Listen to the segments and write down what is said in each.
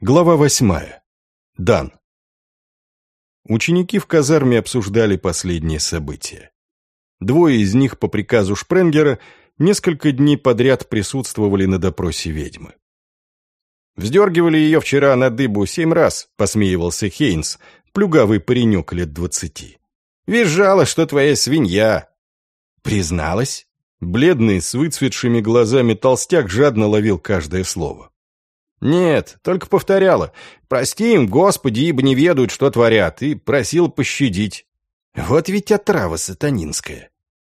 Глава восьмая. Дан. Ученики в казарме обсуждали последние события. Двое из них по приказу Шпренгера несколько дней подряд присутствовали на допросе ведьмы. «Вздергивали ее вчера на дыбу семь раз», — посмеивался Хейнс, плюгавый паренек лет двадцати. «Визжала, что твоя свинья». «Призналась?» Бледный, с выцветшими глазами толстяк жадно ловил каждое слово. «Нет, только повторяла. Прости им, Господи, ибо не ведают, что творят, и просил пощадить». «Вот ведь отрава сатанинская».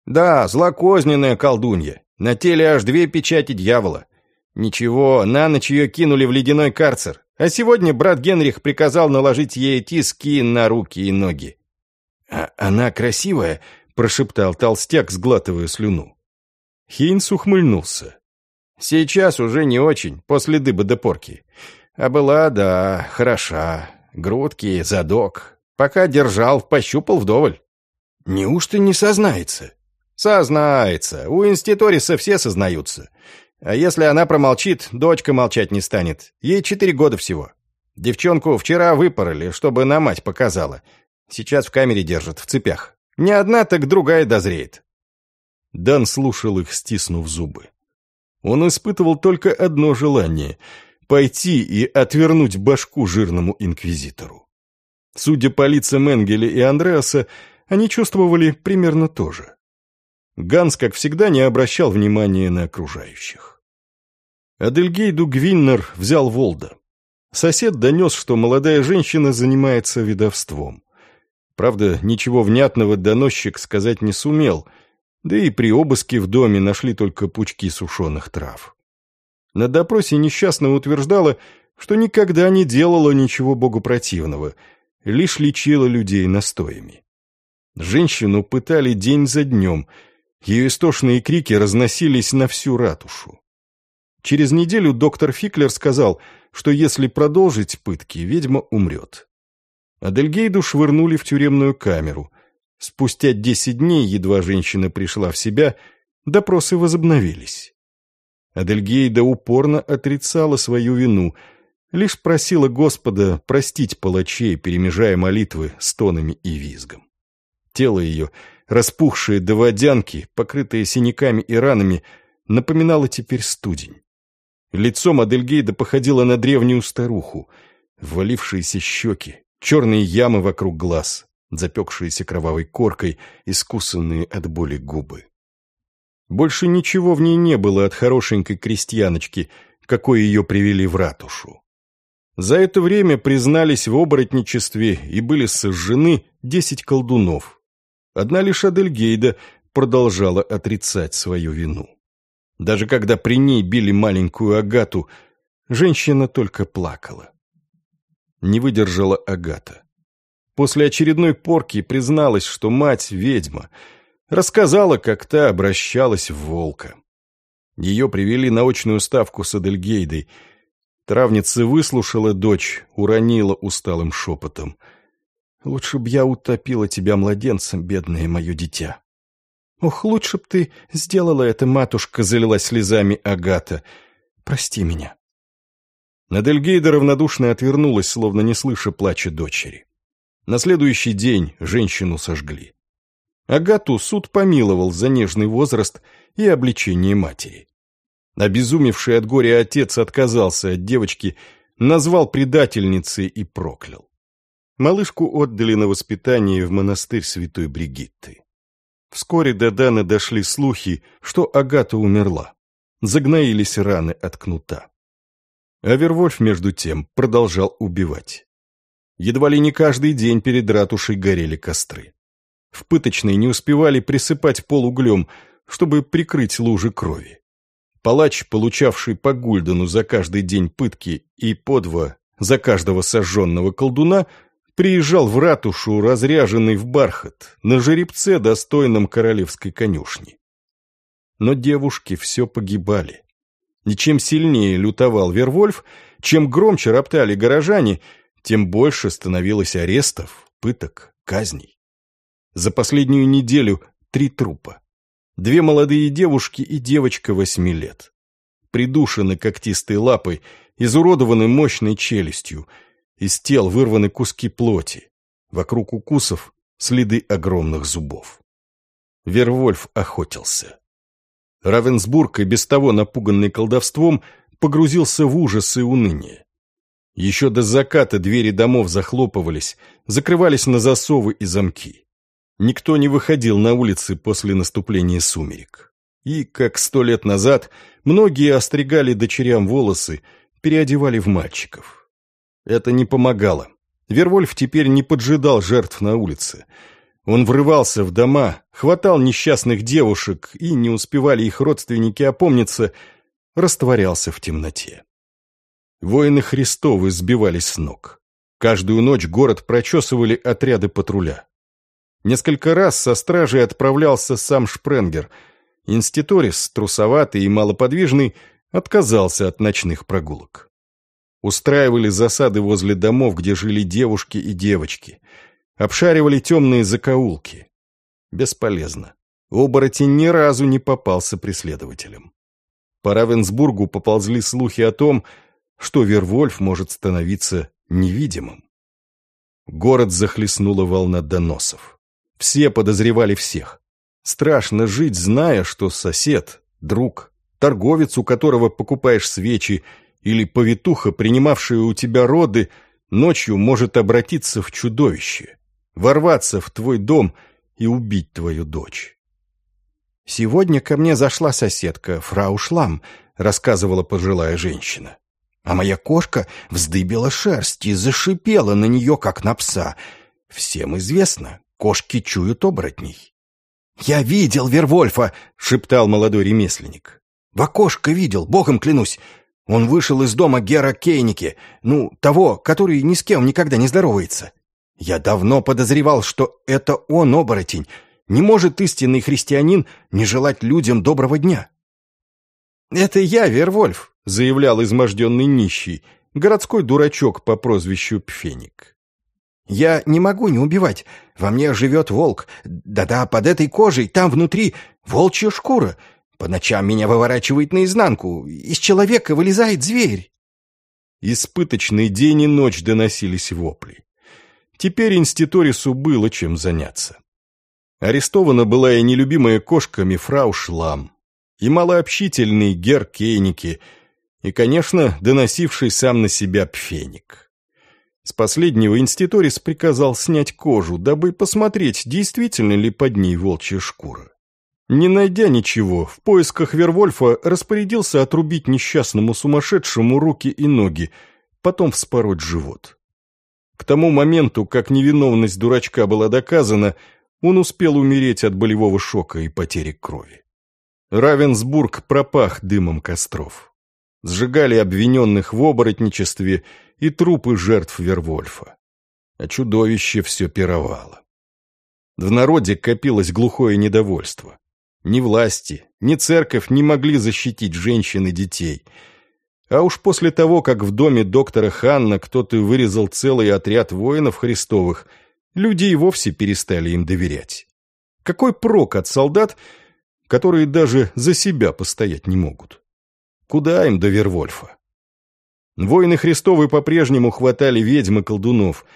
«Да, злокозненная колдунья. На теле аж две печати дьявола. Ничего, на ночь ее кинули в ледяной карцер, а сегодня брат Генрих приказал наложить ей тиски на руки и ноги». «А она красивая?» — прошептал толстяк, сглатывая слюну. Хейнс ухмыльнулся. Сейчас уже не очень, после дыбы до порки. А была, да, хороша. Грудки, задок. Пока держал, пощупал вдоволь. Неужто не сознается? Сознается. У инститориса все сознаются. А если она промолчит, дочка молчать не станет. Ей четыре года всего. Девчонку вчера выпороли, чтобы на мать показала. Сейчас в камере держат, в цепях. Не одна, так другая дозреет. Дан слушал их, стиснув зубы. Он испытывал только одно желание — пойти и отвернуть башку жирному инквизитору. Судя по лицам Энгеля и Андреаса, они чувствовали примерно то же. Ганс, как всегда, не обращал внимания на окружающих. Адельгейду Гвиннер взял Волда. Сосед донес, что молодая женщина занимается ведовством. Правда, ничего внятного доносчик сказать не сумел — да и при обыске в доме нашли только пучки сушеных трав. На допросе несчастная утверждала, что никогда не делала ничего богопротивного, лишь лечила людей настоями. Женщину пытали день за днем, ее истошные крики разносились на всю ратушу. Через неделю доктор Фиклер сказал, что если продолжить пытки, ведьма умрет. Адельгейду швырнули в тюремную камеру, Спустя десять дней, едва женщина пришла в себя, допросы возобновились. Адельгейда упорно отрицала свою вину, лишь просила Господа простить палачей, перемежая молитвы стонами и визгом. Тело ее, распухшее до водянки, покрытое синяками и ранами, напоминало теперь студень. Лицом Адельгейда походила на древнюю старуху, ввалившиеся щеки, черные ямы вокруг глаз, запекшиеся кровавой коркой, искусанные от боли губы. Больше ничего в ней не было от хорошенькой крестьяночки, какой ее привели в ратушу. За это время признались в оборотничестве и были сожжены десять колдунов. Одна лишь Адельгейда продолжала отрицать свою вину. Даже когда при ней били маленькую Агату, женщина только плакала. Не выдержала Агата. После очередной порки призналась, что мать ведьма. Рассказала, как та обращалась в волка. Ее привели на очную ставку с Адельгейдой. Травница выслушала дочь, уронила усталым шепотом. «Лучше б я утопила тебя младенцем, бедное мое дитя». «Ох, лучше б ты сделала это, матушка», — залилась слезами Агата. «Прости меня». Адельгейда равнодушно отвернулась, словно не слыша плача дочери. На следующий день женщину сожгли. Агату суд помиловал за нежный возраст и обличение матери. Обезумевший от горя отец отказался от девочки, назвал предательницей и проклял. Малышку отдали на воспитание в монастырь святой Бригитты. Вскоре до Дана дошли слухи, что Агата умерла. Загноились раны от кнута. Авервольф, между тем, продолжал убивать. Едва ли не каждый день перед ратушей горели костры. В пыточной не успевали присыпать пол углем, чтобы прикрыть лужи крови. Палач, получавший по гульдену за каждый день пытки и по два за каждого сожженного колдуна, приезжал в ратушу, разряженный в бархат, на жеребце, достойном королевской конюшни. Но девушки все погибали. И чем сильнее лютовал Вервольф, чем громче роптали горожане — тем больше становилось арестов, пыток, казней. За последнюю неделю три трупа. Две молодые девушки и девочка восьми лет. Придушены когтистой лапой изуродованы мощной челюстью, из тел вырваны куски плоти, вокруг укусов следы огромных зубов. Вервольф охотился. Равенсбург, и без того напуганный колдовством, погрузился в ужас и уныние. Еще до заката двери домов захлопывались, закрывались на засовы и замки. Никто не выходил на улицы после наступления сумерек. И, как сто лет назад, многие остригали дочерям волосы, переодевали в мальчиков. Это не помогало. Вервольф теперь не поджидал жертв на улице. Он врывался в дома, хватал несчастных девушек, и не успевали их родственники опомниться, растворялся в темноте. Воины Христовы сбивались с ног. Каждую ночь город прочесывали отряды патруля. Несколько раз со стражей отправлялся сам Шпренгер. Инститорис, трусоватый и малоподвижный, отказался от ночных прогулок. Устраивали засады возле домов, где жили девушки и девочки. Обшаривали темные закоулки. Бесполезно. Оборотень ни разу не попался преследователям. По Равенсбургу поползли слухи о том, что Вервольф может становиться невидимым. Город захлестнула волна доносов. Все подозревали всех. Страшно жить, зная, что сосед, друг, торговец, у которого покупаешь свечи, или повитуха, принимавшая у тебя роды, ночью может обратиться в чудовище, ворваться в твой дом и убить твою дочь. «Сегодня ко мне зашла соседка, фрау Шлам», — рассказывала пожилая женщина. «А моя кошка вздыбила шерсть и зашипела на нее, как на пса. Всем известно, кошки чуют оборотней». «Я видел Вервольфа!» — шептал молодой ремесленник. «В окошко видел, богом клянусь. Он вышел из дома Гера Кейники, ну, того, который ни с кем никогда не здоровается. Я давно подозревал, что это он оборотень. Не может истинный христианин не желать людям доброго дня. «Это я, Вервольф», — заявлял изможденный нищий, городской дурачок по прозвищу Пфеник. «Я не могу не убивать. Во мне живет волк. Да-да, под этой кожей, там внутри, волчья шкура. По ночам меня выворачивает наизнанку. Из человека вылезает зверь. Испыточный день и ночь доносились вопли. Теперь инститорису было чем заняться. Арестована была и нелюбимая кошками фрау Шлам, и малообщительный гер Кейники, и, конечно, доносивший сам на себя Пфеник. С последнего инститорис приказал снять кожу, дабы посмотреть, действительно ли под ней волчья шкура. Не найдя ничего, в поисках Вервольфа распорядился отрубить несчастному сумасшедшему руки и ноги, потом вспороть живот. К тому моменту, как невиновность дурачка была доказана, он успел умереть от болевого шока и потери крови. Равенсбург пропах дымом костров. Сжигали обвиненных в оборотничестве и трупы жертв Вервольфа. А чудовище все пировало. В народе копилось глухое недовольство. Ни власти, ни церковь не могли защитить женщин и детей. А уж после того, как в доме доктора Ханна кто-то вырезал целый отряд воинов христовых, люди и вовсе перестали им доверять. Какой прок от солдат, которые даже за себя постоять не могут? Куда им до Вервольфа? Воины Христовы по-прежнему хватали ведьм и колдунов,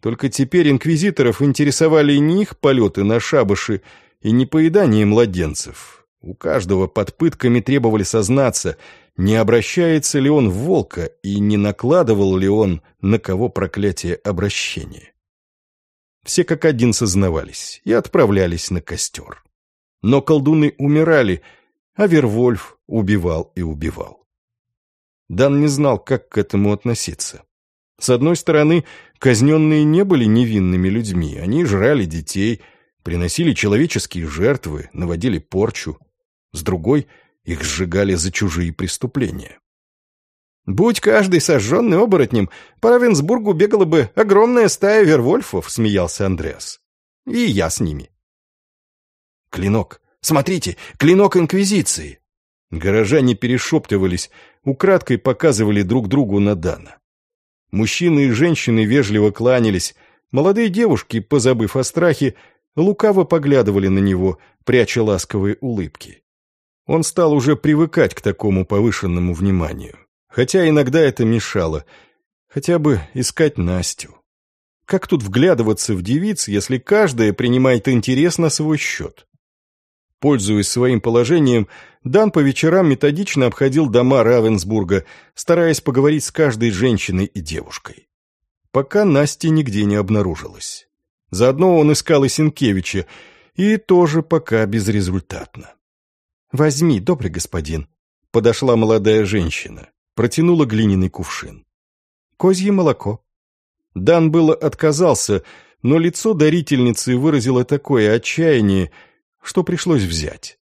только теперь инквизиторов интересовали не их полеты на шабаши, и не поедание младенцев. У каждого под пытками требовали сознаться, не обращается ли он в волка и не накладывал ли он на кого проклятие обращения. Все как один сознавались и отправлялись на костер. Но колдуны умирали, а Вервольф убивал и убивал. Дан не знал, как к этому относиться. С одной стороны, казненные не были невинными людьми, они жрали детей – приносили человеческие жертвы, наводили порчу. С другой, их сжигали за чужие преступления. «Будь каждый сожженный оборотнем, по Равенсбургу бегала бы огромная стая вервольфов», — смеялся Андреас. «И я с ними». «Клинок! Смотрите, клинок Инквизиции!» Горожане перешептывались, украдкой показывали друг другу на Дана. Мужчины и женщины вежливо кланялись, молодые девушки, позабыв о страхе, лукаво поглядывали на него, пряча ласковые улыбки. Он стал уже привыкать к такому повышенному вниманию. Хотя иногда это мешало. Хотя бы искать Настю. Как тут вглядываться в девиц, если каждая принимает интерес на свой счет? Пользуясь своим положением, Дан по вечерам методично обходил дома Равенсбурга, стараясь поговорить с каждой женщиной и девушкой. Пока Насти нигде не обнаружилось. Заодно он искал и Сенкевича, и тоже пока безрезультатно. «Возьми, добрый господин», — подошла молодая женщина, протянула глиняный кувшин. «Козье молоко». Дан было отказался, но лицо дарительницы выразило такое отчаяние, что пришлось взять.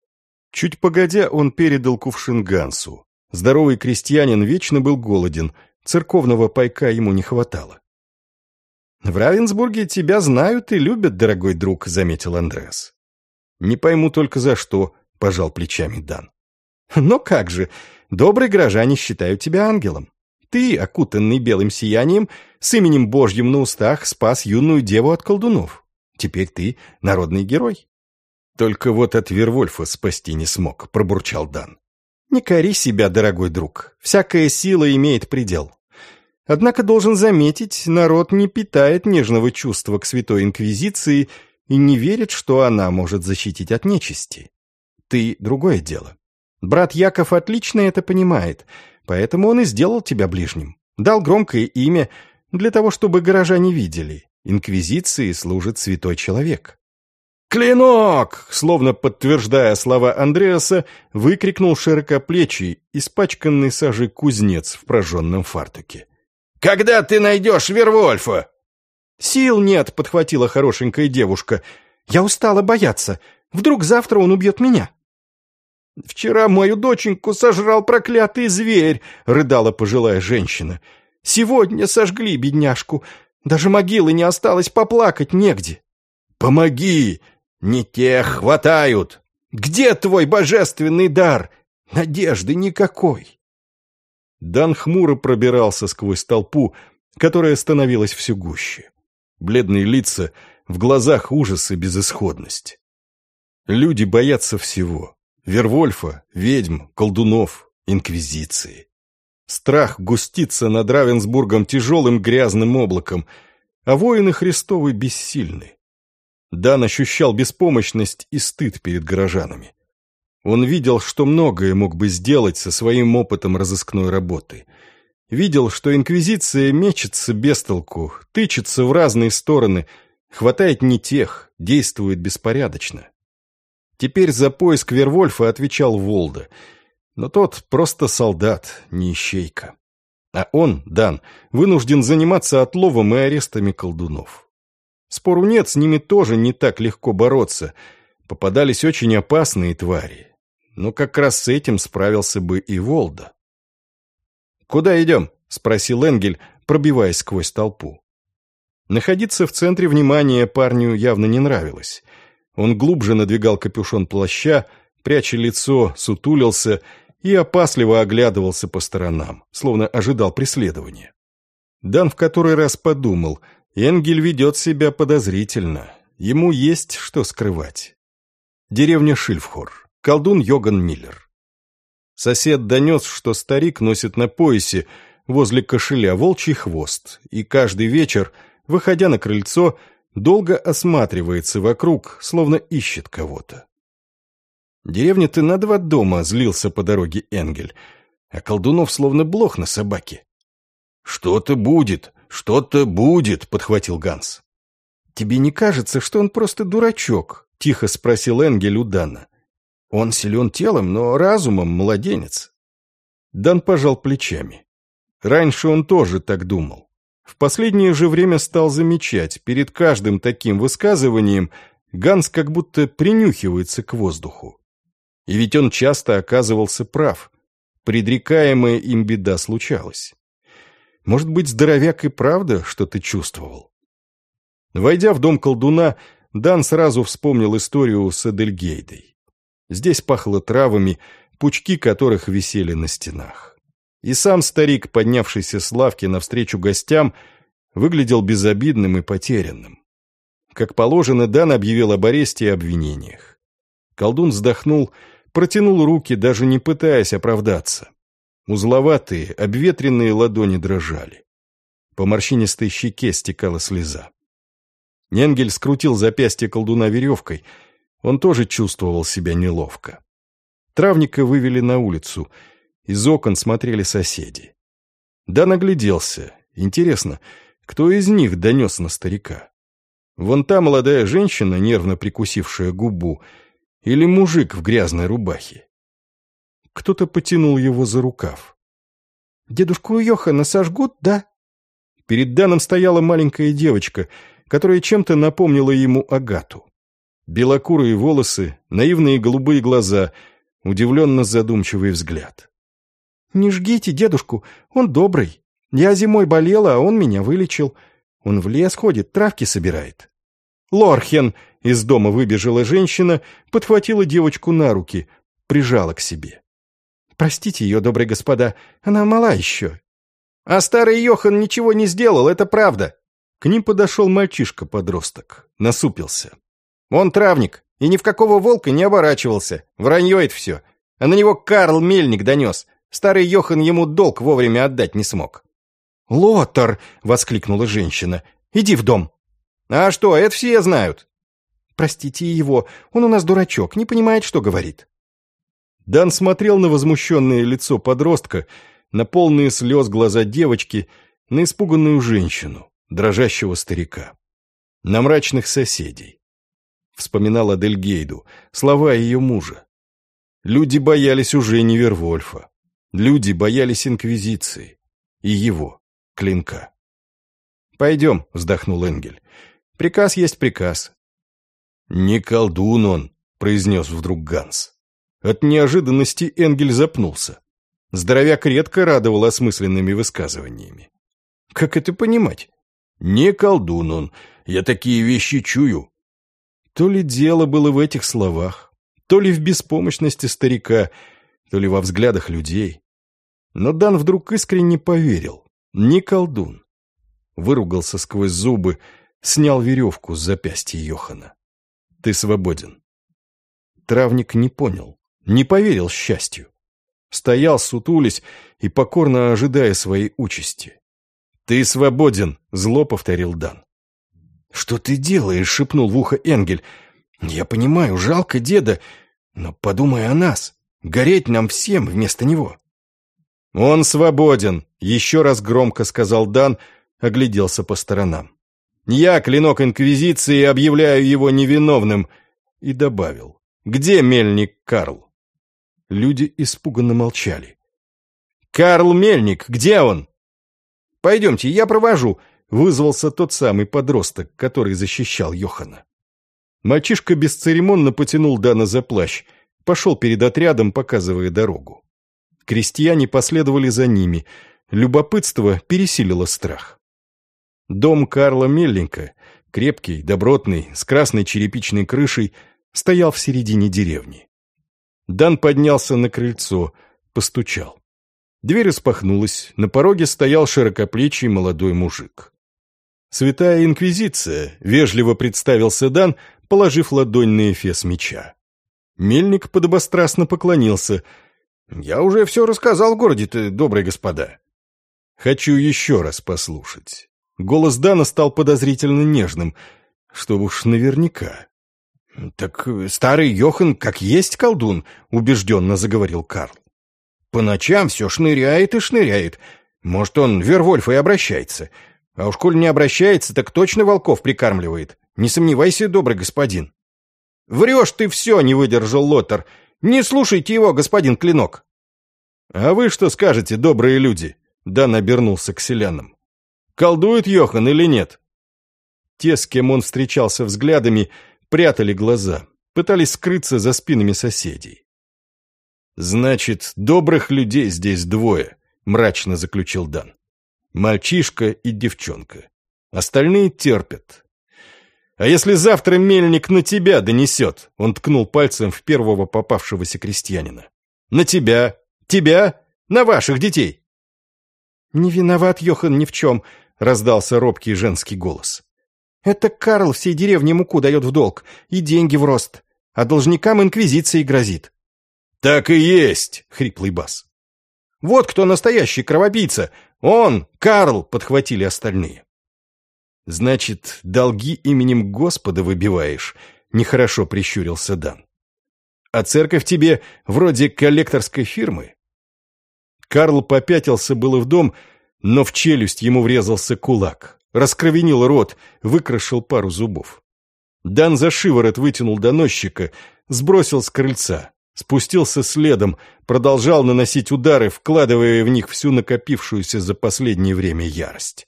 Чуть погодя, он передал кувшин Гансу. Здоровый крестьянин вечно был голоден, церковного пайка ему не хватало. «В Равенсбурге тебя знают и любят, дорогой друг», — заметил Андреас. «Не пойму только за что», — пожал плечами Дан. «Но как же, добрые горожане считают тебя ангелом. Ты, окутанный белым сиянием, с именем Божьим на устах, спас юную деву от колдунов. Теперь ты народный герой». «Только вот от Вервольфа спасти не смог», — пробурчал Дан. «Не кори себя, дорогой друг. Всякая сила имеет предел. Однако должен заметить, народ не питает нежного чувства к Святой Инквизиции и не верит, что она может защитить от нечисти. Ты — другое дело. Брат Яков отлично это понимает, поэтому он и сделал тебя ближним. Дал громкое имя для того, чтобы горожане видели. Инквизиции служит святой человек. «Клинок!» — словно подтверждая слова Андреаса, выкрикнул широкоплечий, испачканный сажей кузнец в прожженном фартуке. Когда ты найдешь Вервольфа?» «Сил нет», — подхватила хорошенькая девушка. «Я устала бояться. Вдруг завтра он убьет меня». «Вчера мою доченьку сожрал проклятый зверь», — рыдала пожилая женщина. «Сегодня сожгли бедняжку. Даже могилы не осталось, поплакать негде». «Помоги! Не тех хватают! Где твой божественный дар? Надежды никакой!» Дан хмуро пробирался сквозь толпу, которая становилась все гуще. Бледные лица, в глазах ужас и безысходность. Люди боятся всего. Вервольфа, ведьм, колдунов, инквизиции. Страх густится над Равенсбургом тяжелым грязным облаком, а воины Христовы бессильны. Дан ощущал беспомощность и стыд перед горожанами. Он видел, что многое мог бы сделать со своим опытом разыскной работы. Видел, что инквизиция мечется без толку, тычется в разные стороны, хватает не тех, действует беспорядочно. Теперь за поиск Вервольфа отвечал Волда, но тот просто солдат, не ищейка. А он, Дан, вынужден заниматься отловом и арестами колдунов. Спору нет, с ними тоже не так легко бороться. Попадались очень опасные твари, но как раз с этим справился бы и Волда. «Куда идем?» — спросил Энгель, пробиваясь сквозь толпу. Находиться в центре внимания парню явно не нравилось. Он глубже надвигал капюшон плаща, пряча лицо, сутулился и опасливо оглядывался по сторонам, словно ожидал преследования. Дан в который раз подумал, Энгель ведет себя подозрительно, ему есть что скрывать. Деревня Шильфхор колдун Йоган Миллер. Сосед донес, что старик носит на поясе возле кошеля волчий хвост, и каждый вечер, выходя на крыльцо, долго осматривается вокруг, словно ищет кого-то. «Деревня-то на два дома», — злился по дороге Энгель, а колдунов словно блох на собаке. «Что-то будет, что-то будет», — подхватил Ганс. «Тебе не кажется, что он просто дурачок?» — тихо спросил Энгель у Дана. Он силен телом, но разумом младенец. Дан пожал плечами. Раньше он тоже так думал. В последнее же время стал замечать, перед каждым таким высказыванием Ганс как будто принюхивается к воздуху. И ведь он часто оказывался прав. Предрекаемая им беда случалась. Может быть, здоровяк и правда что-то чувствовал? Войдя в дом колдуна, Дан сразу вспомнил историю с Эдельгейдой. Здесь пахло травами, пучки которых висели на стенах. И сам старик, поднявшийся с лавки навстречу гостям, выглядел безобидным и потерянным. Как положено, Дан объявил об аресте и обвинениях. Колдун вздохнул, протянул руки, даже не пытаясь оправдаться. Узловатые, обветренные ладони дрожали. По морщинистой щеке стекала слеза. Ненгель скрутил запястье колдуна веревкой. Он тоже чувствовал себя неловко. Травника вывели на улицу. Из окон смотрели соседи. Да нагляделся. Интересно, кто из них донес на старика? Вон та молодая женщина, нервно прикусившая губу, или мужик в грязной рубахе? Кто-то потянул его за рукав. «Дедушку Йохана сожгут, да?» Перед Даном стояла маленькая девочка, которая чем-то напомнила ему Агату. Белокурые волосы, наивные голубые глаза, удивленно задумчивый взгляд. «Не жгите дедушку, он добрый. Я зимой болела, а он меня вылечил. Он в лес ходит, травки собирает». «Лорхен!» — из дома выбежала женщина, подхватила девочку на руки, прижала к себе. «Простите ее, добрые господа, она мала еще». «А старый Йохан ничего не сделал, это правда». К ним подошел мальчишка-подросток, насупился. «Он травник, и ни в какого волка не оборачивался. Вранье это все. А на него Карл Мельник донес. Старый Йохан ему долг вовремя отдать не смог». «Лотар!» — воскликнула женщина. «Иди в дом». «А что, это все знают». «Простите его, он у нас дурачок, не понимает, что говорит». Дан смотрел на возмущенное лицо подростка, на полные слез глаза девочки, на испуганную женщину, дрожащего старика, на мрачных соседей. Вспоминал Адельгейду, слова ее мужа. Люди боялись уже не Вервольфа. Люди боялись Инквизиции. И его, клинка. «Пойдем», — вздохнул Энгель. «Приказ есть приказ». «Не колдун он», — произнес вдруг Ганс. От неожиданности Энгель запнулся. Здоровяк редко радовал осмысленными высказываниями. «Как это понимать?» «Не колдун он, я такие вещи чую». То ли дело было в этих словах, то ли в беспомощности старика, то ли во взглядах людей. Но Дан вдруг искренне поверил. Не колдун. Выругался сквозь зубы, снял веревку с запястья Йохана. «Ты свободен». Травник не понял. Не поверил счастью. Стоял, сутулись и покорно ожидая своей участи. «Ты свободен», — зло повторил Дан. «Что ты делаешь?» — шепнул в ухо Энгель. «Я понимаю, жалко деда, но подумай о нас. Гореть нам всем вместо него». «Он свободен», — еще раз громко сказал Дан, огляделся по сторонам. «Я, клинок Инквизиции, объявляю его невиновным», и добавил. «Где мельник Карл?» Люди испуганно молчали. «Карл Мельник, где он?» «Пойдемте, я провожу», — вызвался тот самый подросток, который защищал Йохана. Мальчишка бесцеремонно потянул Дана за плащ, пошел перед отрядом, показывая дорогу. Крестьяне последовали за ними. Любопытство пересилило страх. Дом Карла Мельника, крепкий, добротный, с красной черепичной крышей, стоял в середине деревни. Дан поднялся на крыльцо, постучал. Дверь распахнулась, на пороге стоял широкоплечий молодой мужик. «Святая Инквизиция», — вежливо представился Дан, положив ладонь на эфес меча. Мельник подобострастно поклонился. «Я уже все рассказал в городе-то, добрые господа». «Хочу еще раз послушать». Голос Дана стал подозрительно нежным, что уж наверняка. «Так старый Йохан как есть колдун», — убежденно заговорил Карл. «По ночам все шныряет и шныряет. Может, он Вервольф и обращается. А уж коль не обращается, так точно волков прикармливает. Не сомневайся, добрый господин». «Врешь ты все», — не выдержал Лотар. «Не слушайте его, господин Клинок». «А вы что скажете, добрые люди?» Дан обернулся к селянам. «Колдует Йохан или нет?» Те, с кем он встречался взглядами, — прятали глаза, пытались скрыться за спинами соседей. «Значит, добрых людей здесь двое», — мрачно заключил Дан. «Мальчишка и девчонка. Остальные терпят. А если завтра мельник на тебя донесет?» Он ткнул пальцем в первого попавшегося крестьянина. «На тебя! Тебя! На ваших детей!» «Не виноват Йохан ни в чем», — раздался робкий женский голос. Это Карл всей деревне муку дает в долг и деньги в рост, а должникам инквизиции грозит. «Так и есть!» — хриплый бас. Вот кто настоящий кровопийца! Он, Карл!» — подхватили остальные. «Значит, долги именем Господа выбиваешь?» — нехорошо прищурился Дан. «А церковь тебе вроде коллекторской фирмы?» Карл попятился было в дом, но в челюсть ему врезался кулак, раскровенил рот, выкрашил пару зубов. Дан за шиворот вытянул доносчика, сбросил с крыльца, спустился следом, продолжал наносить удары, вкладывая в них всю накопившуюся за последнее время ярость.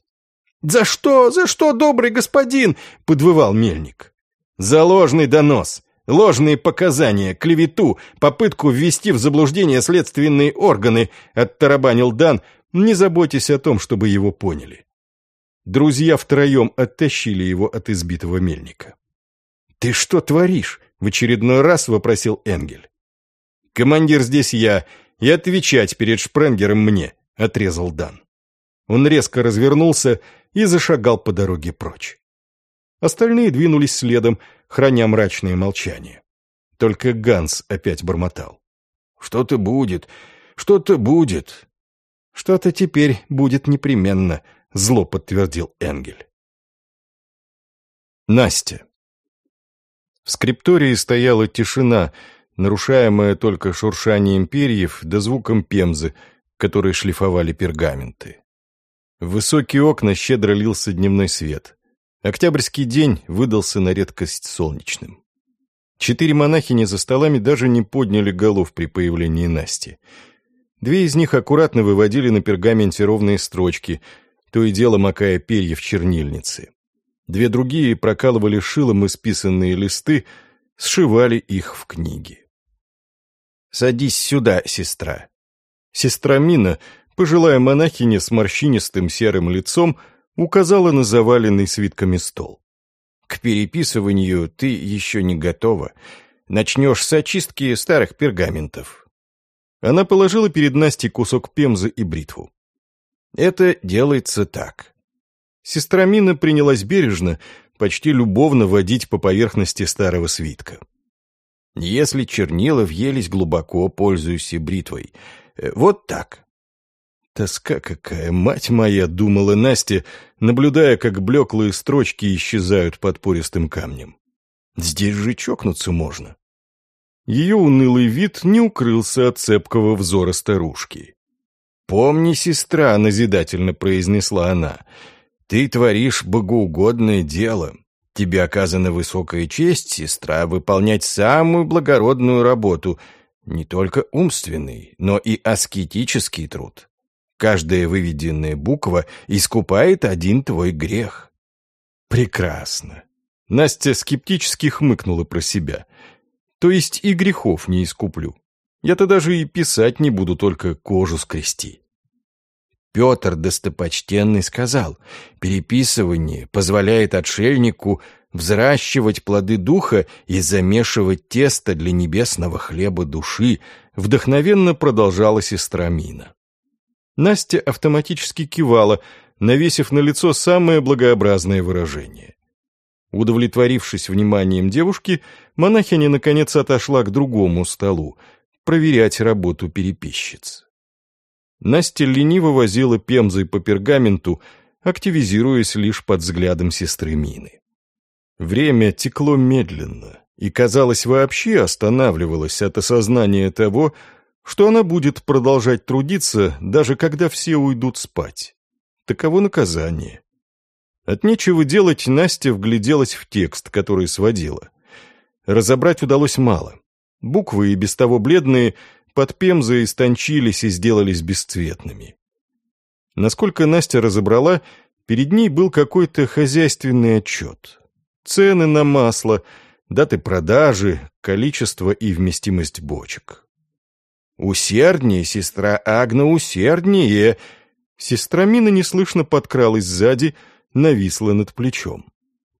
«За что? За что, добрый господин?» — подвывал мельник. «За ложный донос, ложные показания, клевету, попытку ввести в заблуждение следственные органы», — оттарабанил Дан, не заботьтесь о том, чтобы его поняли. Друзья втроем оттащили его от избитого мельника. «Ты что творишь?» — в очередной раз вопросил Энгель. «Командир здесь я, и отвечать перед Шпренгером мне», — отрезал Дан. Он резко развернулся и зашагал по дороге прочь. Остальные двинулись следом, храня мрачное молчание. Только Ганс опять бормотал. «Что-то будет, что-то будет». «Что-то теперь будет непременно», — зло подтвердил Энгель. Настя. В скриптории стояла тишина, нарушаемая только шуршанием перьев да звуком пемзы, которые шлифовали пергаменты. В высокие окна щедро лился дневной свет. Октябрьский день выдался на редкость солнечным. Четыре монахини за столами даже не подняли голов при появлении Насти. Две из них аккуратно выводили на пергаменте ровные строчки, то и дело макая перья в чернильнице. Две другие прокалывали шилом исписанные листы, сшивали их в книги. «Садись сюда, сестра». Сестра Мина пожилая монахиня с морщинистым серым лицом указала на заваленный свитками стол. «К переписыванию ты еще не готова. Начнешь с очистки старых пергаментов». Она положила перед Настей кусок пемзы и бритву. «Это делается так». Сестра Мина принялась бережно, почти любовно водить по поверхности старого свитка. «Если чернила въелись глубоко, пользуйся бритвой. Э, вот так. Тоска какая, мать моя, думала Настя, наблюдая, как блеклые строчки исчезают под пористым камнем. Здесь же чокнуться можно. Ее унылый вид не укрылся от цепкого взора старушки. «Помни, сестра», — назидательно произнесла она, — «ты творишь богоугодное дело. Тебе оказана высокая честь, сестра, выполнять самую благородную работу, не только умственный, но и аскетический труд. Каждая выведенная буква искупает один твой грех. Прекрасно. Настя скептически хмыкнула про себя. То есть и грехов не искуплю. Я-то даже и писать не буду, только кожу скрести. Петр Достопочтенный сказал, переписывание позволяет отшельнику взращивать плоды духа и замешивать тесто для небесного хлеба души, вдохновенно продолжала сестра Мина. Настя автоматически кивала, навесив на лицо самое благообразное выражение. Удовлетворившись вниманием девушки, монахиня наконец отошла к другому столу, проверять работу переписчиц. Настя лениво возила пемзой по пергаменту, активизируясь лишь под взглядом сестры Мины. Время текло медленно и, казалось, вообще останавливалось от осознания того, что она будет продолжать трудиться, даже когда все уйдут спать. Таково наказание. От нечего делать Настя вгляделась в текст, который сводила. Разобрать удалось мало. Буквы, и без того бледные, под пемзой истончились и сделались бесцветными. Насколько Настя разобрала, перед ней был какой-то хозяйственный отчет. Цены на масло, даты продажи, количество и вместимость бочек. «Усерднее, сестра Агна, усерднее!» Сестра Мина неслышно подкралась сзади, нависла над плечом.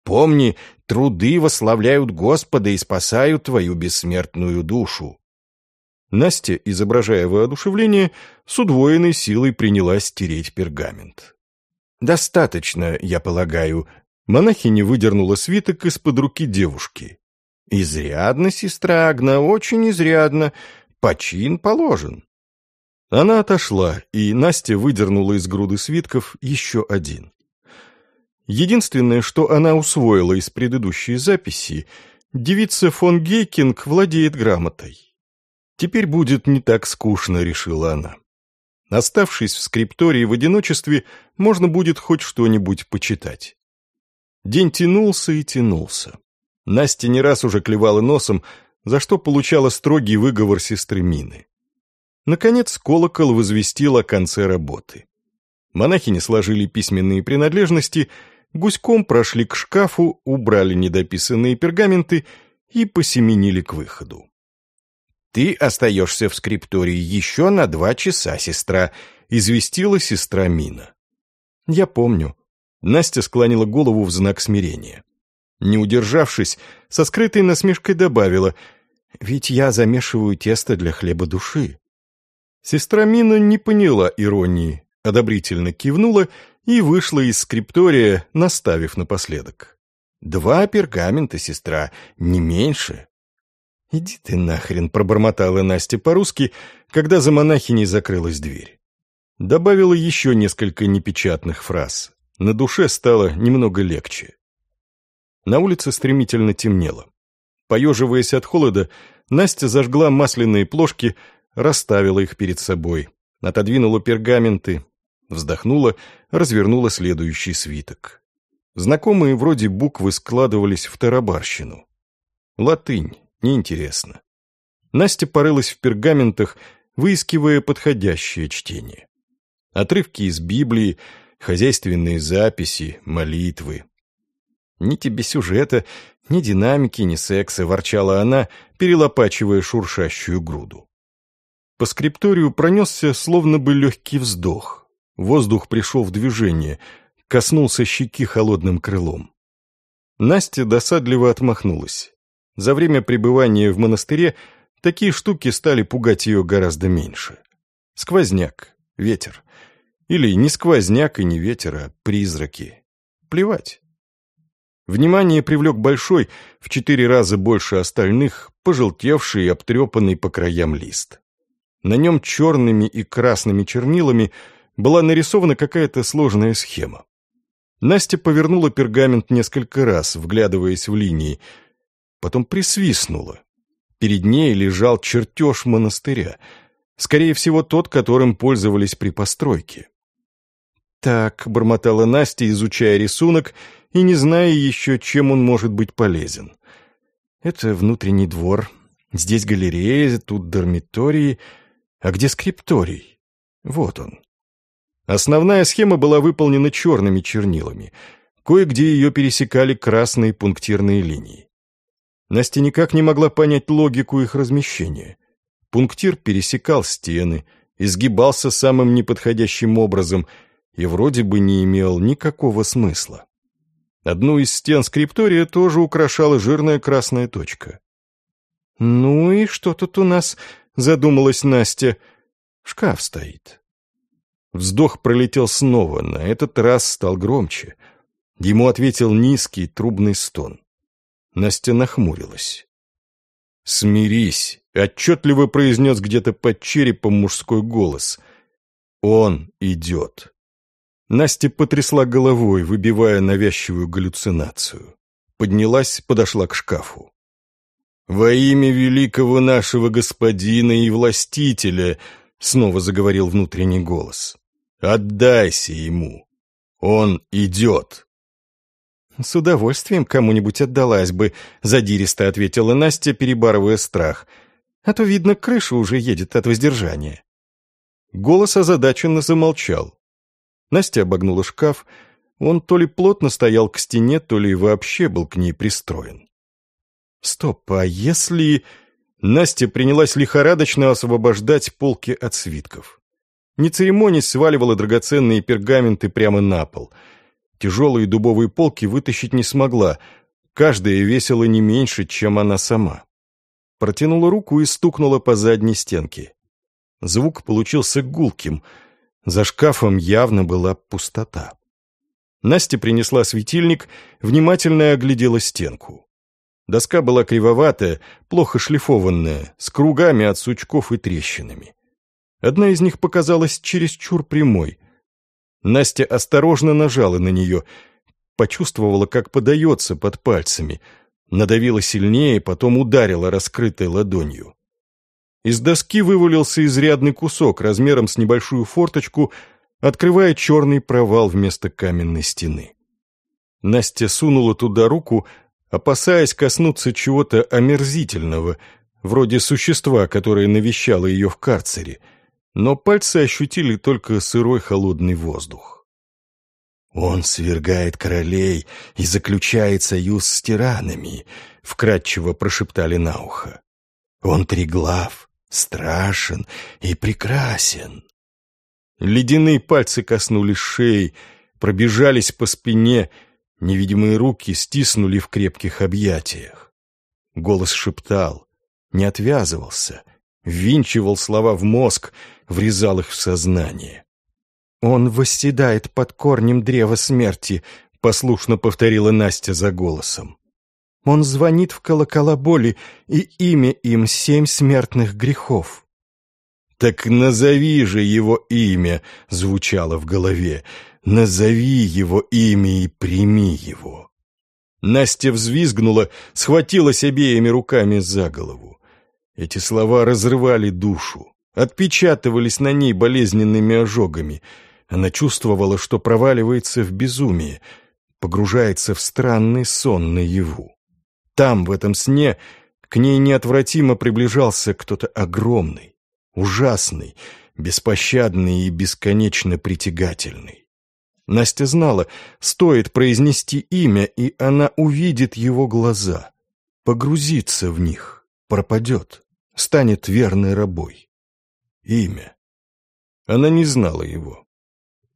«Помни, труды восславляют Господа и спасают твою бессмертную душу». Настя, изображая воодушевление, с удвоенной силой принялась стереть пергамент. «Достаточно, я полагаю». Монахиня выдернула свиток из-под руки девушки. «Изрядно, сестра Агна, очень изрядно. Почин положен. Она отошла, и Настя выдернула из груды свитков еще один. Единственное, что она усвоила из предыдущей записи, девица фон Гейкинг владеет грамотой. Теперь будет не так скучно, решила она. Оставшись в скриптории в одиночестве, можно будет хоть что-нибудь почитать. День тянулся и тянулся. Настя не раз уже клевала носом, за что получала строгий выговор сестры Мины. Наконец колокол возвестил о конце работы. Монахини сложили письменные принадлежности, гуськом прошли к шкафу, убрали недописанные пергаменты и посеменили к выходу. «Ты остаешься в скриптории еще на два часа, сестра», — известила сестра Мина. «Я помню». Настя склонила голову в знак смирения. Не удержавшись, со скрытой насмешкой добавила, «Ведь я замешиваю тесто для хлеба души». Сестра Мина не поняла иронии, одобрительно кивнула и вышла из скриптория, наставив напоследок. «Два пергамента, сестра, не меньше». «Иди ты нахрен», — пробормотала Настя по-русски, когда за монахиней закрылась дверь. Добавила еще несколько непечатных фраз. На душе стало немного легче. На улице стремительно темнело. Поеживаясь от холода, Настя зажгла масляные плошки, расставила их перед собой, отодвинула пергаменты, вздохнула, развернула следующий свиток. Знакомые вроде буквы складывались в тарабарщину. Латынь, неинтересно. Настя порылась в пергаментах, выискивая подходящее чтение. Отрывки из Библии, хозяйственные записи, молитвы. Ни тебе сюжета, ни динамики, ни секса, ворчала она, перелопачивая шуршащую груду. По скрипторию пронесся словно бы легкий вздох. Воздух пришел в движение, коснулся щеки холодным крылом. Настя досадливо отмахнулась. За время пребывания в монастыре такие штуки стали пугать ее гораздо меньше. Сквозняк, ветер. Или не сквозняк и не ветер, а призраки. Плевать. Внимание привлек большой, в четыре раза больше остальных, пожелтевший и обтрепанный по краям лист. На нем черными и красными чернилами была нарисована какая-то сложная схема. Настя повернула пергамент несколько раз, вглядываясь в линии, потом присвистнула. Перед ней лежал чертеж монастыря, скорее всего, тот, которым пользовались при постройке. «Так», — бормотала Настя, изучая рисунок и не зная еще, чем он может быть полезен. «Это внутренний двор, здесь галерея, тут дармитории...» А где скрипторий? Вот он. Основная схема была выполнена черными чернилами. Кое-где ее пересекали красные пунктирные линии. Настя никак не могла понять логику их размещения. Пунктир пересекал стены, изгибался самым неподходящим образом и вроде бы не имел никакого смысла. Одну из стен скриптория тоже украшала жирная красная точка. «Ну и что тут у нас?» задумалась Настя. Шкаф стоит. Вздох пролетел снова, на этот раз стал громче. Ему ответил низкий трубный стон. Настя нахмурилась. «Смирись», — отчетливо произнес где-то под черепом мужской голос. «Он идет». Настя потрясла головой, выбивая навязчивую галлюцинацию. Поднялась, подошла к шкафу. «Во имя великого нашего господина и властителя», — снова заговорил внутренний голос, — «отдайся ему. Он идет». «С удовольствием кому-нибудь отдалась бы», — задиристо ответила Настя, перебарывая страх. «А то, видно, крыша уже едет от воздержания». Голос озадаченно замолчал. Настя обогнула шкаф. Он то ли плотно стоял к стене, то ли вообще был к ней пристроен. Стоп, а если... Настя принялась лихорадочно освобождать полки от свитков. Не церемонясь, сваливала драгоценные пергаменты прямо на пол. Тяжелые дубовые полки вытащить не смогла. Каждая весила не меньше, чем она сама. Протянула руку и стукнула по задней стенке. Звук получился гулким. За шкафом явно была пустота. Настя принесла светильник, внимательно оглядела стенку. Доска была кривоватая, плохо шлифованная, с кругами от сучков и трещинами. Одна из них показалась чересчур прямой. Настя осторожно нажала на нее, почувствовала, как подается под пальцами, надавила сильнее, потом ударила раскрытой ладонью. Из доски вывалился изрядный кусок размером с небольшую форточку, открывая черный провал вместо каменной стены. Настя сунула туда руку, опасаясь коснуться чего-то омерзительного, вроде существа, которое навещало ее в карцере, но пальцы ощутили только сырой холодный воздух. «Он свергает королей и заключает союз с тиранами», — вкратчиво прошептали на ухо. «Он триглав, страшен и прекрасен». Ледяные пальцы коснулись шеи, пробежались по спине, невидимые руки стиснули в крепких объятиях. Голос шептал, не отвязывался, ввинчивал слова в мозг, врезал их в сознание. «Он восседает под корнем древа смерти», — послушно повторила Настя за голосом. «Он звонит в колокола боли, и имя им семь смертных грехов». «Так назови же его имя», — звучало в голове. «Назови его имя и прими его». Настя взвизгнула, схватилась обеими руками за голову. Эти слова разрывали душу, отпечатывались на ней болезненными ожогами. Она чувствовала, что проваливается в безумие, погружается в странный сон наяву. Там, в этом сне, к ней неотвратимо приближался кто-то огромный, ужасный, беспощадный и бесконечно притягательный. Настя знала, стоит произнести имя, и она увидит его глаза, погрузится в них, пропадет станет верной рабой. Имя. Она не знала его.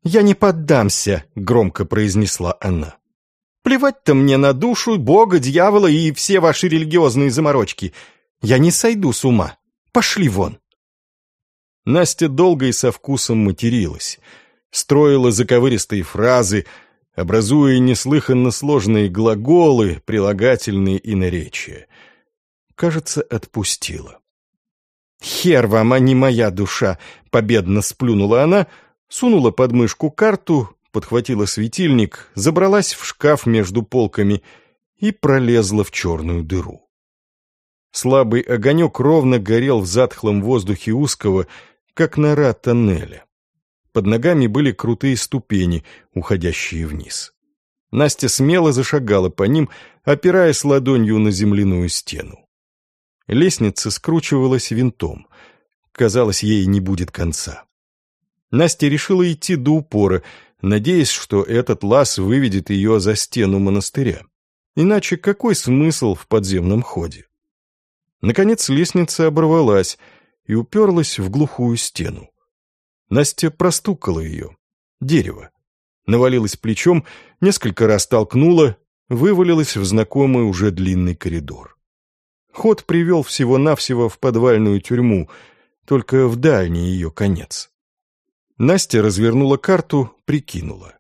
«Я не поддамся», — громко произнесла она. «Плевать-то мне на душу, Бога, дьявола и все ваши религиозные заморочки. Я не сойду с ума. Пошли вон». Настя долго и со вкусом материлась, строила заковыристые фразы, образуя неслыханно сложные глаголы, прилагательные и наречия. Кажется, отпустила. «Хер вам, а не моя душа!» — победно сплюнула она, сунула под мышку карту, подхватила светильник, забралась в шкаф между полками и пролезла в черную дыру. Слабый огонек ровно горел в затхлом воздухе узкого, как нора тоннеля. Под ногами были крутые ступени, уходящие вниз. Настя смело зашагала по ним, опираясь ладонью на земляную стену. Лестница скручивалась винтом. Казалось, ей не будет конца. Настя решила идти до упора, надеясь, что этот лаз выведет ее за стену монастыря. Иначе какой смысл в подземном ходе? Наконец лестница оборвалась и уперлась в глухую стену. Настя простукала ее. Дерево. Навалилась плечом, несколько раз толкнула, вывалилась в знакомый уже длинный коридор. Ход привел всего-навсего в подвальную тюрьму, только в дальний ее конец. Настя развернула карту, прикинула.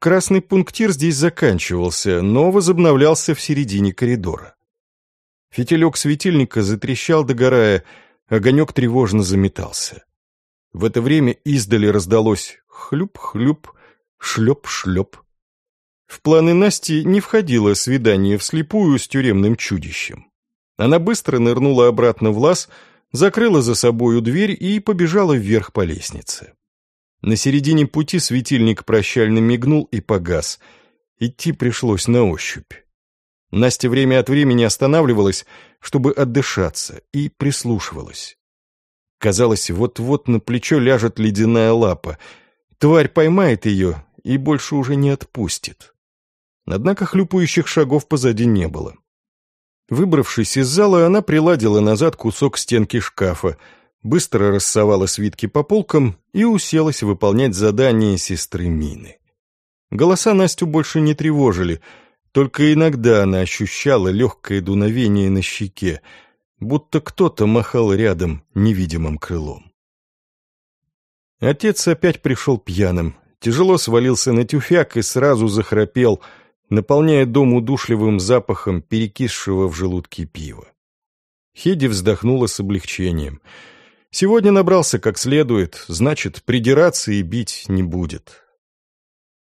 Красный пунктир здесь заканчивался, но возобновлялся в середине коридора. Фитилек светильника затрещал, догорая, огонек тревожно заметался. В это время издали раздалось хлюп-хлюп, шлеп-шлеп. В планы Насти не входило свидание вслепую с тюремным чудищем. Она быстро нырнула обратно в лаз, закрыла за собою дверь и побежала вверх по лестнице. На середине пути светильник прощально мигнул и погас. Идти пришлось на ощупь. Настя время от времени останавливалась, чтобы отдышаться, и прислушивалась. Казалось, вот-вот на плечо ляжет ледяная лапа. Тварь поймает ее и больше уже не отпустит. Однако хлюпающих шагов позади не было. Выбравшись из зала, она приладила назад кусок стенки шкафа, быстро рассовала свитки по полкам и уселась выполнять задание сестры Мины. Голоса Настю больше не тревожили, только иногда она ощущала легкое дуновение на щеке, будто кто-то махал рядом невидимым крылом. Отец опять пришел пьяным, тяжело свалился на тюфяк и сразу захрапел – наполняя дом удушливым запахом перекисшего в желудке пива. Хеди вздохнула с облегчением. Сегодня набрался как следует, значит, придираться и бить не будет.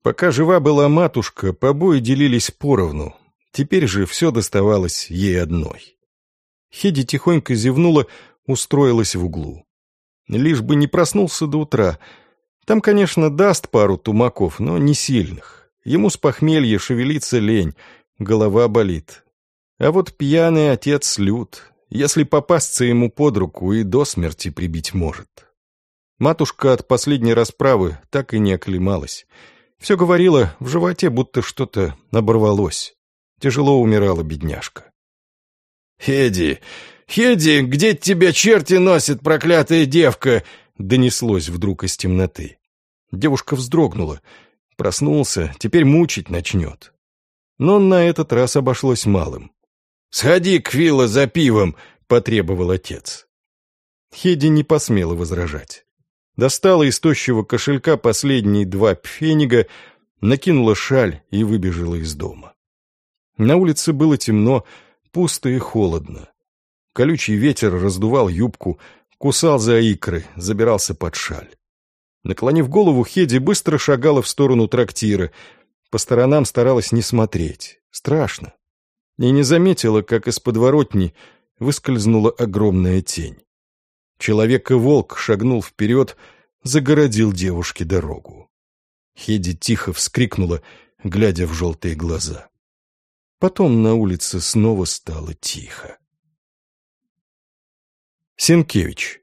Пока жива была матушка, побои делились поровну. Теперь же все доставалось ей одной. Хеди тихонько зевнула, устроилась в углу. Лишь бы не проснулся до утра. Там, конечно, даст пару тумаков, но не сильных. Ему с похмелья шевелиться лень, голова болит. А вот пьяный отец лют, если попасться ему под руку и до смерти прибить может. Матушка от последней расправы так и не оклемалась. Все говорила, в животе будто что-то оборвалось. Тяжело умирала бедняжка. «Хеди! Хеди! Где тебя черти носит, проклятая девка?» донеслось вдруг из темноты. Девушка вздрогнула. Проснулся, теперь мучить начнет. Но на этот раз обошлось малым. «Сходи к Вилла за пивом!» — потребовал отец. Хеди не посмела возражать. Достала из тощего кошелька последние два пфенига, накинула шаль и выбежала из дома. На улице было темно, пусто и холодно. Колючий ветер раздувал юбку, кусал за икры, забирался под шаль. Наклонив голову, Хеди быстро шагала в сторону трактира. По сторонам старалась не смотреть. Страшно и не заметила, как из подворотни выскользнула огромная тень. Человек и волк шагнул вперед, загородил девушке дорогу. Хеди тихо вскрикнула, глядя в желтые глаза. Потом на улице снова стало тихо. Сенкевич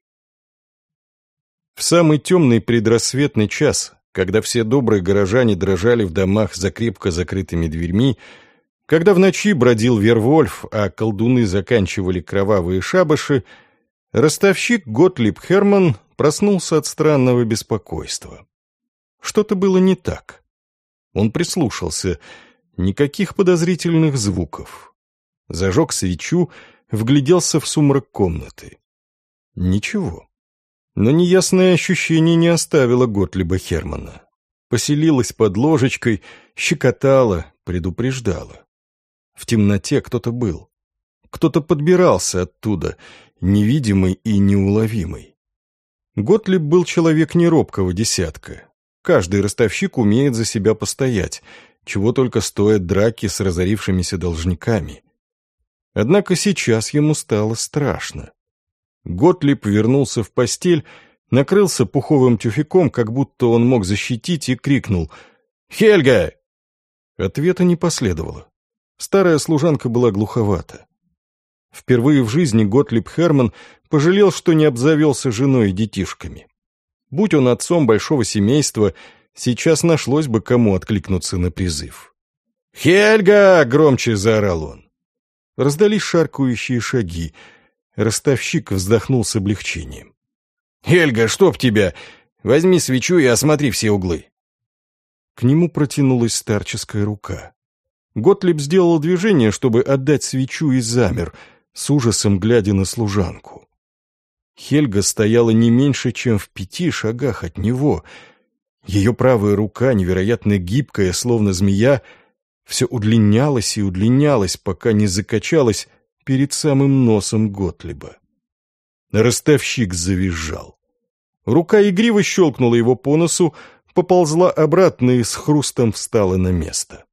В самый темный предрассветный час, когда все добрые горожане дрожали в домах за крепко закрытыми дверьми, когда в ночи бродил Вервольф, а колдуны заканчивали кровавые шабаши, ростовщик Готлиб Херман проснулся от странного беспокойства. Что-то было не так. Он прислушался. Никаких подозрительных звуков. Зажег свечу, вгляделся в сумрак комнаты. Ничего. Но неясное ощущение не оставило Готлиба Хермана. Поселилась под ложечкой, щекотала, предупреждала. В темноте кто-то был. Кто-то подбирался оттуда, невидимый и неуловимый. Готлиб был человек неробкого десятка. Каждый ростовщик умеет за себя постоять, чего только стоят драки с разорившимися должниками. Однако сейчас ему стало страшно. Готлиб вернулся в постель, накрылся пуховым тюфяком, как будто он мог защитить, и крикнул «Хельга!». Ответа не последовало. Старая служанка была глуховата. Впервые в жизни Готлиб Херман пожалел, что не обзавелся женой и детишками. Будь он отцом большого семейства, сейчас нашлось бы кому откликнуться на призыв. «Хельга!» — громче заорал он. Раздались шаркающие шаги. Ростовщик вздохнул с облегчением. «Хельга, чтоб тебя! Возьми свечу и осмотри все углы!» К нему протянулась старческая рука. Готлиб сделал движение, чтобы отдать свечу, и замер, с ужасом глядя на служанку. Хельга стояла не меньше, чем в пяти шагах от него. Ее правая рука, невероятно гибкая, словно змея, все удлинялась и удлинялась, пока не закачалась перед самым носом Готлиба. Ростовщик завизжал. Рука игриво щелкнула его по носу, поползла обратно и с хрустом встала на место.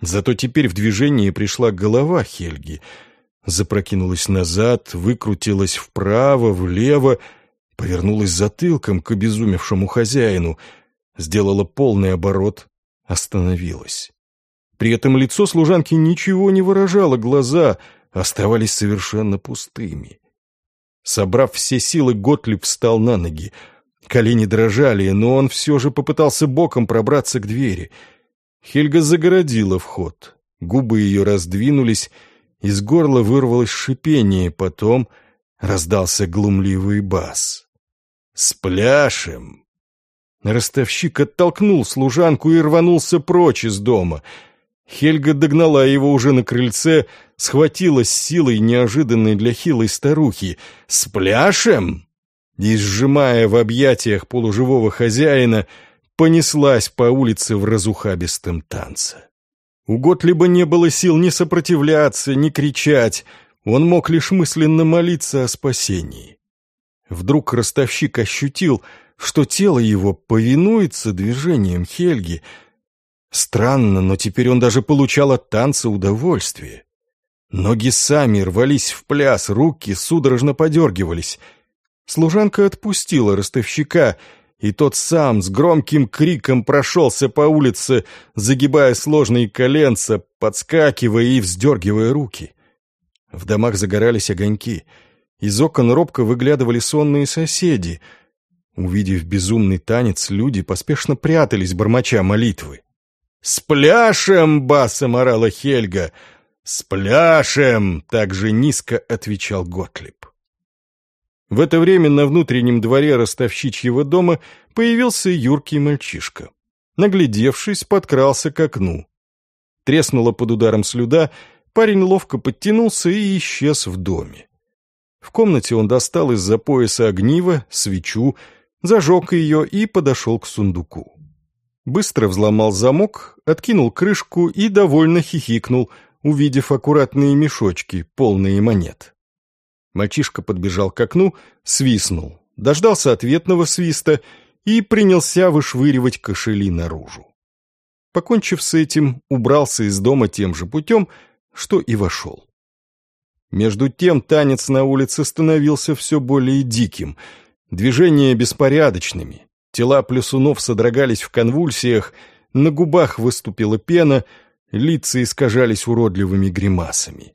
Зато теперь в движение пришла голова Хельги. Запрокинулась назад, выкрутилась вправо, влево, повернулась затылком к обезумевшему хозяину, сделала полный оборот, остановилась. При этом лицо служанки ничего не выражало, глаза оставались совершенно пустыми. Собрав все силы, Готлиб встал на ноги. Колени дрожали, но он все же попытался боком пробраться к двери — Хельга загородила вход. Губы ее раздвинулись, из горла вырвалось шипение, потом раздался глумливый бас. «Спляшем!» Ростовщик оттолкнул служанку и рванулся прочь из дома. Хельга догнала его уже на крыльце, схватила с силой, неожиданной для хилой старухи. «Спляшем!» И, сжимая в объятиях полуживого хозяина, понеслась по улице в разухабистом танце. У Готлиба не было сил ни сопротивляться, ни кричать, он мог лишь мысленно молиться о спасении. Вдруг ростовщик ощутил, что тело его повинуется движениям Хельги. Странно, но теперь он даже получал от танца удовольствие. Ноги сами рвались в пляс, руки судорожно подергивались. Служанка отпустила ростовщика, и тот сам с громким криком прошелся по улице, загибая сложные коленца, подскакивая и вздергивая руки. В домах загорались огоньки. Из окон робко выглядывали сонные соседи — Увидев безумный танец, люди поспешно прятались, бормоча молитвы. «С пляшем!» — басом орала Хельга. «С пляшем!» — также низко отвечал Готлиб. В это время на внутреннем дворе ростовщичьего дома появился юркий мальчишка. Наглядевшись, подкрался к окну. Треснула под ударом слюда, парень ловко подтянулся и исчез в доме. В комнате он достал из-за пояса огниво, свечу, зажег ее и подошел к сундуку. Быстро взломал замок, откинул крышку и довольно хихикнул, увидев аккуратные мешочки, полные монет. Мальчишка подбежал к окну, свистнул, дождался ответного свиста и принялся вышвыривать кошели наружу. Покончив с этим, убрался из дома тем же путем, что и вошел. Между тем танец на улице становился все более диким — Движения беспорядочными, тела плюсунов содрогались в конвульсиях, на губах выступила пена, лица искажались уродливыми гримасами.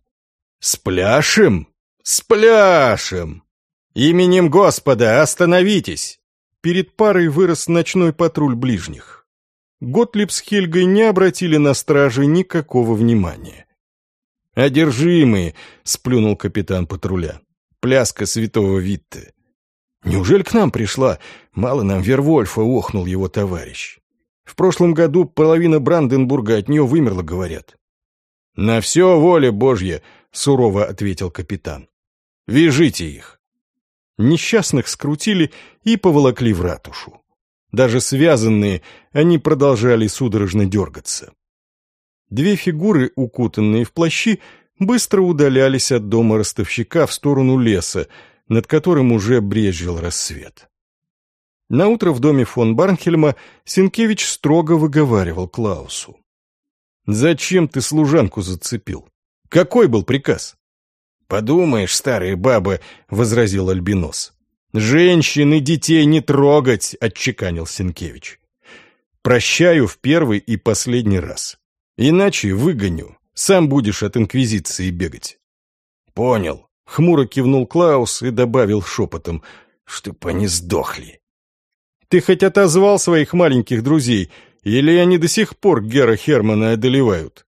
«Спляшем! Спляшем! Именем Господа остановитесь!» Перед парой вырос ночной патруль ближних. Готлиб с Хельгой не обратили на стражи никакого внимания. «Одержимые!» — сплюнул капитан патруля. «Пляска святого Витте. Неужели к нам пришла? Мало нам Вервольфа, охнул его товарищ. В прошлом году половина Бранденбурга от нее вымерла, говорят. «На все воля Божья», — сурово ответил капитан. «Вяжите их». Несчастных скрутили и поволокли в ратушу. Даже связанные, они продолжали судорожно дергаться. Две фигуры, укутанные в плащи, быстро удалялись от дома ростовщика в сторону леса, над которым уже брезжил рассвет. Наутро в доме фон Барнхельма Синкевич строго выговаривал Клаусу. «Зачем ты служанку зацепил? Какой был приказ?» «Подумаешь, старая баба», — возразил Альбинос. «Женщин и детей не трогать», — отчеканил Синкевич. «Прощаю в первый и последний раз. Иначе выгоню. Сам будешь от Инквизиции бегать». «Понял», Хмуро кивнул Клаус и добавил шепотом, чтоб они сдохли. «Ты хоть отозвал своих маленьких друзей, или они до сих пор Гера Хермана одолевают?»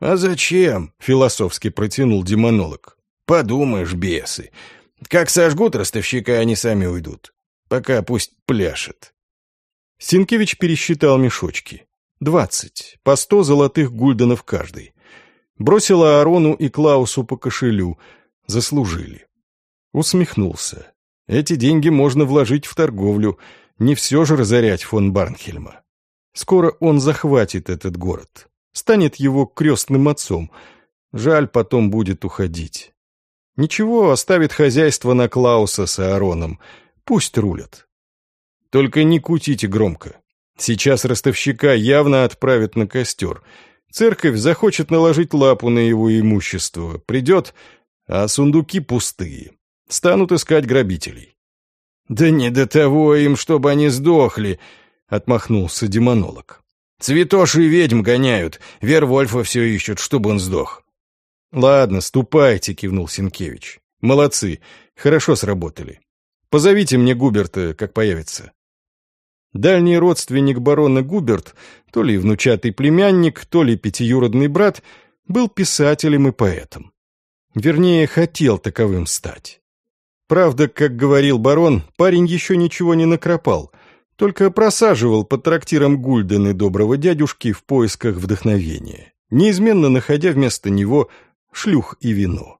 «А зачем?» — философски протянул демонолог. «Подумаешь, бесы. Как сожгут ростовщика, они сами уйдут. Пока пусть пляшет». Синкевич пересчитал мешочки. Двадцать, по сто золотых гульденов каждый. Бросила Арону и Клаусу по кошелю — Заслужили. Усмехнулся. Эти деньги можно вложить в торговлю, не все же разорять фон Барнхельма. Скоро он захватит этот город, станет его крестным отцом. Жаль, потом будет уходить. Ничего, оставит хозяйство на Клауса с Аароном. Пусть рулят. Только не кутите громко. Сейчас ростовщика явно отправят на костер. Церковь захочет наложить лапу на его имущество. Придет, а сундуки пустые. Станут искать грабителей. «Да не до того им, чтобы они сдохли», — отмахнулся демонолог. «Цветоши и ведьм гоняют, Вервольфа все ищут, чтобы он сдох». «Ладно, ступайте», — кивнул Синкевич. «Молодцы, хорошо сработали. Позовите мне Губерта, как появится». Дальний родственник барона Губерт, то ли внучатый племянник, то ли пятиюродный брат, был писателем и поэтом. Вернее, хотел таковым стать. Правда, как говорил барон, парень еще ничего не накропал, только просаживал по трактирам Гульдены доброго дядюшки в поисках вдохновения, неизменно находя вместо него шлюх и вино.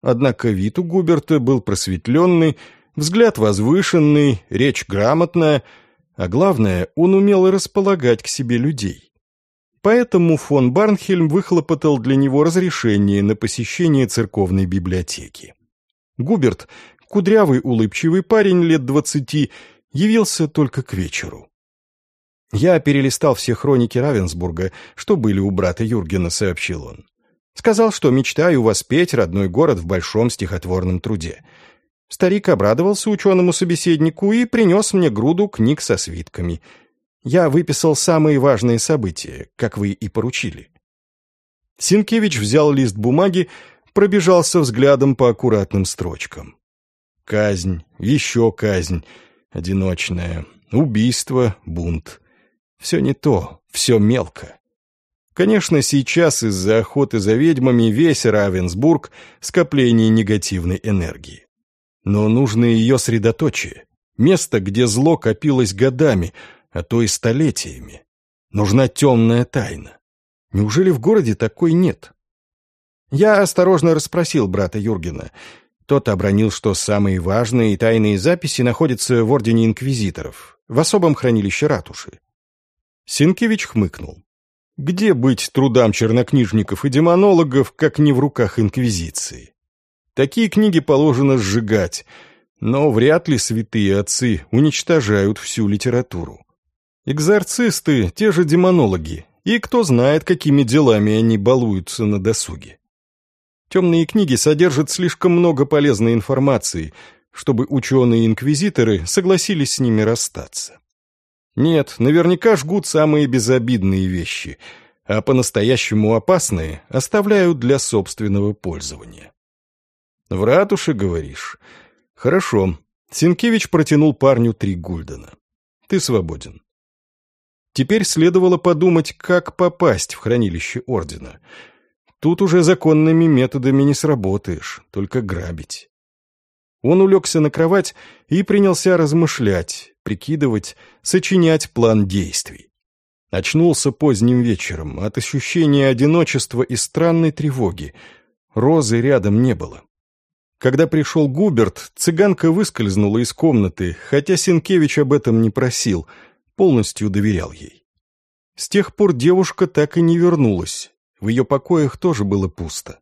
Однако вид у Губерта был просветленный, взгляд возвышенный, речь грамотная, а главное, он умел располагать к себе людей. Поэтому фон Барнхельм выхлопотал для него разрешение на посещение церковной библиотеки. Губерт, кудрявый улыбчивый парень лет двадцати, явился только к вечеру. «Я перелистал все хроники Равенсбурга, что были у брата Юргена», — сообщил он. «Сказал, что мечтаю воспеть родной город в большом стихотворном труде». Старик обрадовался ученому собеседнику и принес мне груду книг со свитками. Я выписал самые важные события, как вы и поручили. Синкевич взял лист бумаги, пробежался взглядом по аккуратным строчкам. Казнь, еще казнь, одиночная, убийство, бунт. Все не то, все мелко. Конечно, сейчас из-за охоты за ведьмами весь Равенсбург — скопление негативной энергии. Но нужно ее средоточие, место, где зло копилось годами, а то и столетиями. Нужна темная тайна. Неужели в городе такой нет? Я осторожно расспросил брата Юргена. Тот обронил, что самые важные и тайные записи находятся в Ордене Инквизиторов, в особом хранилище ратуши. Синкевич хмыкнул. Где быть трудам чернокнижников и демонологов, как не в руках Инквизиции? Такие книги положено сжигать, но вряд ли святые отцы уничтожают всю литературу. Экзорцисты — те же демонологи, и кто знает, какими делами они балуются на досуге. Темные книги содержат слишком много полезной информации, чтобы ученые-инквизиторы согласились с ними расстаться. Нет, наверняка жгут самые безобидные вещи, а по-настоящему опасные оставляют для собственного пользования. В ратуше, говоришь? Хорошо. Синкевич протянул парню три гульдена. Ты свободен. Теперь следовало подумать, как попасть в хранилище Ордена. Тут уже законными методами не сработаешь, только грабить. Он улегся на кровать и принялся размышлять, прикидывать, сочинять план действий. Очнулся поздним вечером от ощущения одиночества и странной тревоги. Розы рядом не было. Когда пришел Губерт, цыганка выскользнула из комнаты, хотя Синкевич об этом не просил, полностью доверял ей. С тех пор девушка так и не вернулась, в ее покоях тоже было пусто.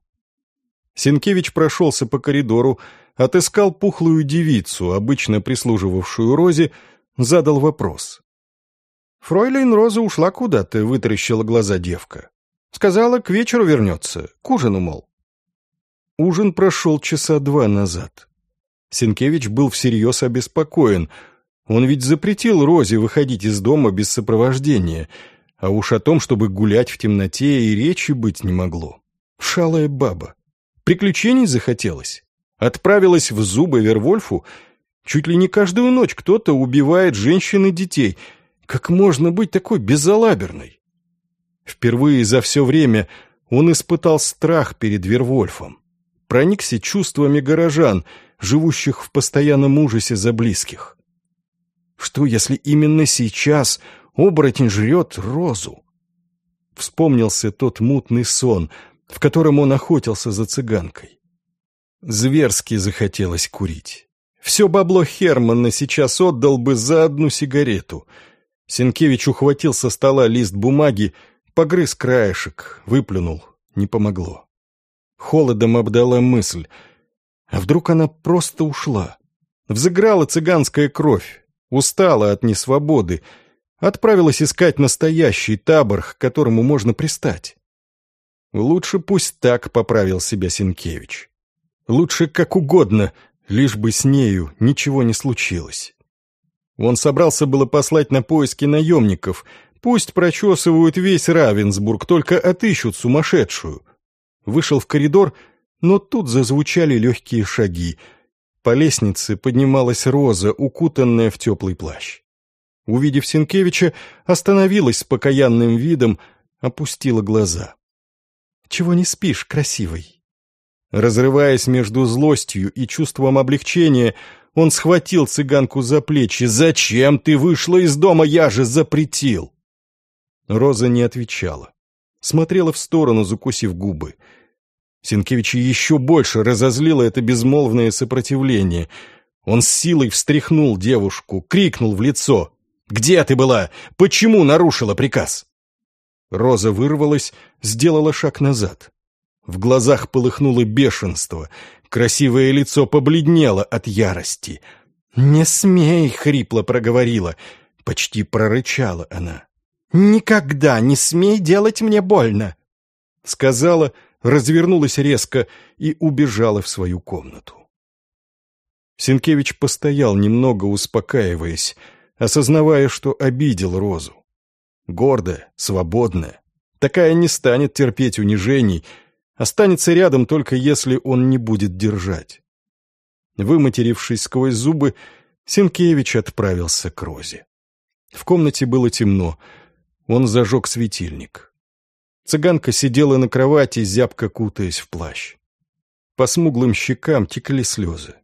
Синкевич прошелся по коридору, отыскал пухлую девицу, обычно прислуживавшую Розе, задал вопрос. «Фройлейн Роза ушла куда-то», — вытаращила глаза девка. «Сказала, к вечеру вернется, к ужину, мол». Ужин прошел часа два назад. Сенкевич был всерьез обеспокоен. Он ведь запретил Розе выходить из дома без сопровождения, а уж о том, чтобы гулять в темноте, и речи быть не могло. Шалая баба. Приключений захотелось. Отправилась в зубы Вервольфу Чуть ли не каждую ночь кто-то убивает женщин и детей. Как можно быть такой безалаберной? Впервые за все время он испытал страх перед Вервольфом. Проникся чувствами горожан, живущих в постоянном ужасе за близких. Что, если именно сейчас оборотень жрет розу? Вспомнился тот мутный сон, в котором он охотился за цыганкой. Зверски захотелось курить. Все бабло Хермана сейчас отдал бы за одну сигарету. Сенкевич ухватил со стола лист бумаги, погрыз краешек, выплюнул. Не помогло. Холодом обдала мысль. А вдруг она просто ушла? Взыграла цыганская кровь, устала от несвободы, отправилась искать настоящий табор, к которому можно пристать. Лучше пусть так поправил себя Сенкевич. Лучше как угодно, лишь бы с нею ничего не случилось. Он собрался было послать на поиски наемников, пусть прочесывают весь Равенсбург, только отыщут сумасшедшую. Вышел в коридор, но тут зазвучали легкие шаги. По лестнице поднималась Роза, укутанная в теплый плащ. Увидев Сенкевича, остановилась с покаянным видом, опустила глаза. «Чего не спишь, красивый?» Разрываясь между злостью и чувством облегчения, он схватил цыганку за плечи. «Зачем ты вышла из дома? Я же запретил!» Роза не отвечала. Смотрела в сторону, закусив губы. Сенкевича еще больше разозлило это безмолвное сопротивление. Он с силой встряхнул девушку, крикнул в лицо. «Где ты была? Почему нарушила приказ?» Роза вырвалась, сделала шаг назад. В глазах полыхнуло бешенство. Красивое лицо побледнело от ярости. «Не смей!» — хрипло проговорила. Почти прорычала она. «Никогда не смей делать мне больно!» Сказала, развернулась резко и убежала в свою комнату. Сенкевич постоял немного, успокаиваясь, осознавая, что обидел Розу. Гордая, свободная, такая не станет терпеть унижений, останется рядом только если он не будет держать. Выматерившись сквозь зубы, Сенкевич отправился к Розе. В комнате было темно, он зажег светильник. Цыганка сидела на кровати, зябко кутаясь в плащ. По смуглым щекам текли слезы.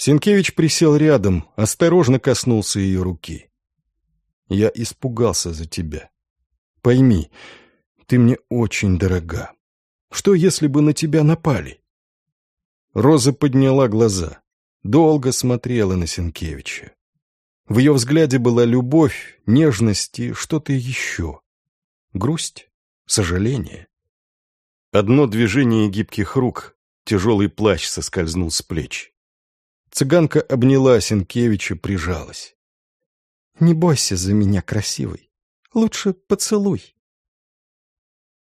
Сенкевич присел рядом, осторожно коснулся ее руки. «Я испугался за тебя. Пойми, ты мне очень дорога. Что, если бы на тебя напали?» Роза подняла глаза, долго смотрела на Сенкевича. В ее взгляде была любовь, нежность и что-то еще. Грусть, сожаление. Одно движение гибких рук, тяжелый плащ соскользнул с плеч. Цыганка обняла Сенкевича, прижалась. «Не бойся за меня, красивый. Лучше поцелуй».